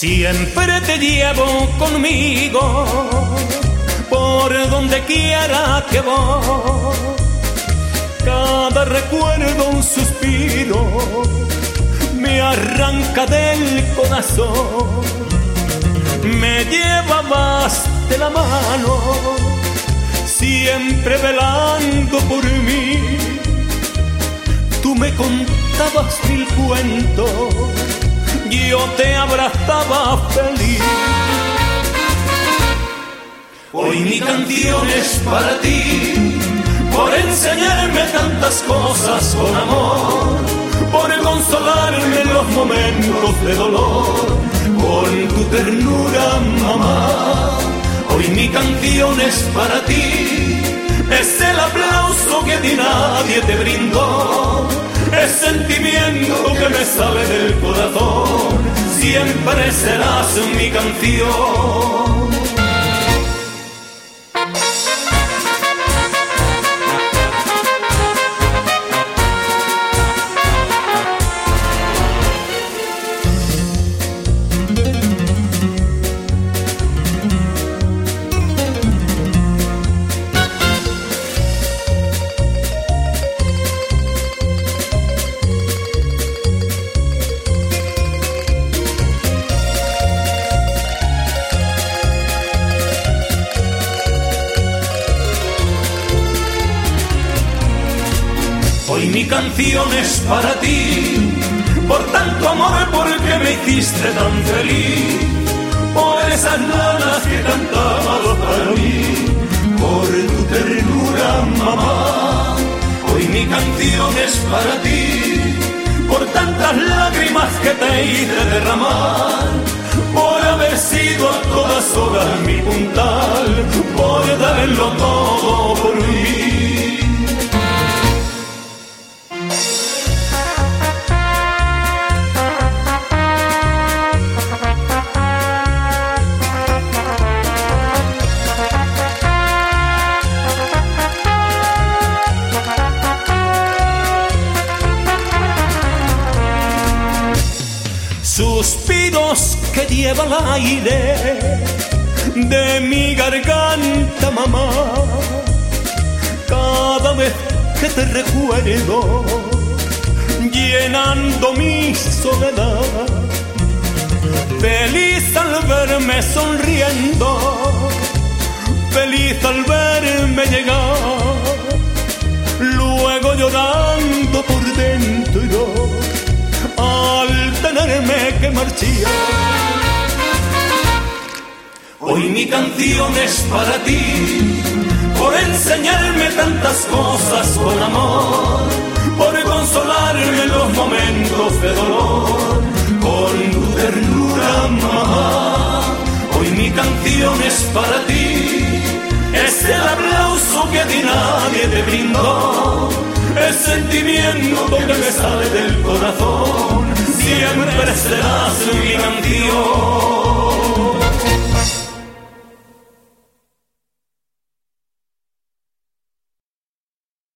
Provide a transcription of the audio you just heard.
Siempre te llevo conmigo por donde quiera que voy. Cada recuerdo un suspiro me arranca del corazón. Me llevabas de la mano, siempre velando por mí. Tú me contabas mil cuentos te abrazaba feliz. Hoy mi canción es para ti, por enseñarme tantas cosas con amor, por consolarme en los momentos de dolor, con tu ternura, mamá. Hoy mi canción es para ti, es el aplauso que ti nadie te brindó es sentimiento que me sale del corazón, siempre serás mi canción. Mi canción es para ti, por tanto amor porque me hiciste tan feliz, por esas nanas que cantabas para mí, por tu ternura mamá. Hoy mi canción es para ti, por tantas lágrimas que te hice derramar, por haber sido a todas horas mi puntal, por darlo todo suspiros que lleva el aire de mi garganta, mamá. Cada vez que te recuerdo, llenando mi soledad. Feliz al verme sonriendo, feliz al verme marchar. Hoy mi canción es para ti, por enseñarme tantas cosas con amor, por consolarme los momentos de dolor, con tu ternura, mamá. Hoy mi canción es para ti, es el aplauso que a nadie te brindó sentimiento que me sale del corazón, siempre serás mi canción.